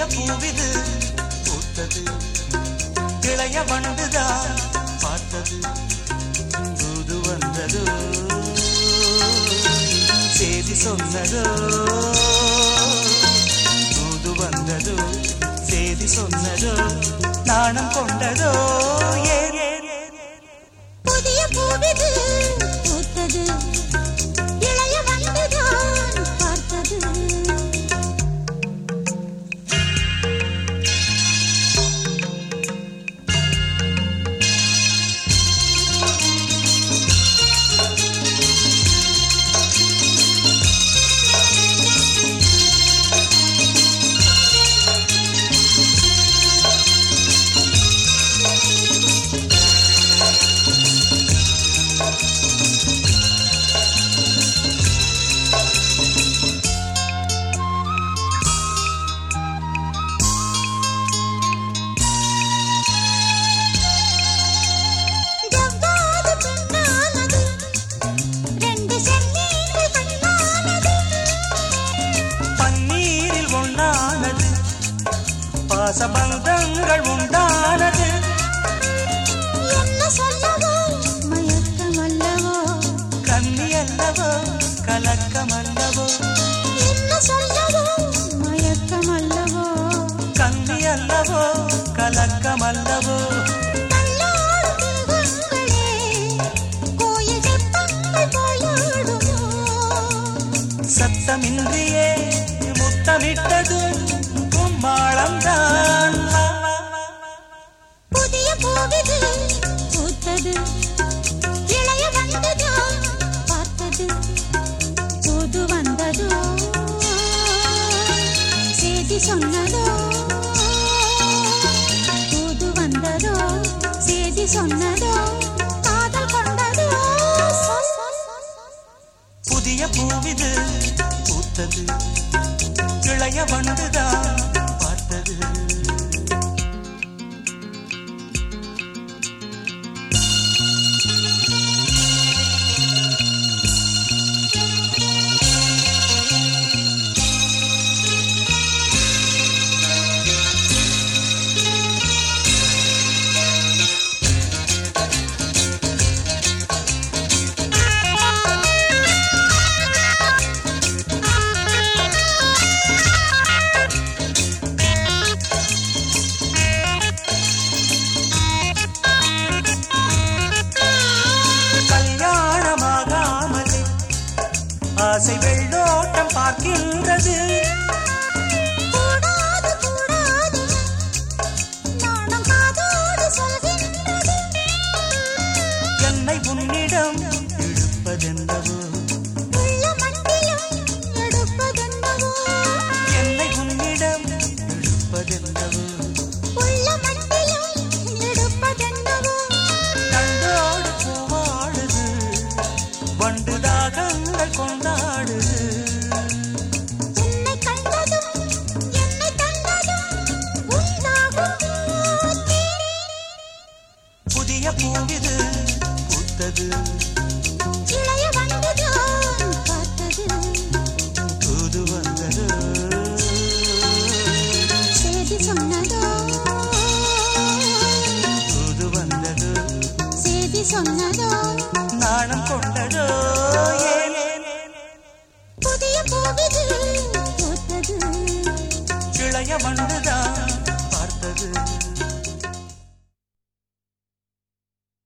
புதிய பூவிது பூத்தது. இளைய வண்டுதான் பார்த்தது. தூது வந்ததோ செய்தி சொன்னதோ. பாசபந்தங்கள் உண்டானது. என்ன சொல்லவோ? மயக்கம் அல்லவோ கன்னி அல்லவோ கலக்கம் அல்லவோ என்ன சொல்லவோ? மயக்கம் அல்லவோ கன்னி அல்லவோ கலக்கம் அல்லவோ கல்லாடும் மிருகங்களே கோயில் தெப்பங்கள் போயாடுமோ சத்தமின்றியே முத்தமிட்டது. கும்மாளம்தான் புதிய பூவிது பூத்தது. இளைய வந்ததோ பார்த்தது. புது வந்ததோ செய்தி சொன்னதோ. புது வந்ததோ செய்தி சொன்னதோ காதல் கொண்டதோ. புதிய பூவிது பூத்தது. இளைய வண்டுதான் பார்க்கின்றது. என்னை உன்னிடம் எடுப்பதென்னவோ என்னை உன்னிடம் எடுப்பதென்னவோ கண்டோடு பூவிது பூத்தது. இளைய வந்துதான் பார்த்தது. தூது வந்தது. செய்தி சொன்னதோ? தூது வந்தது. செய்தி சொன்னதோ?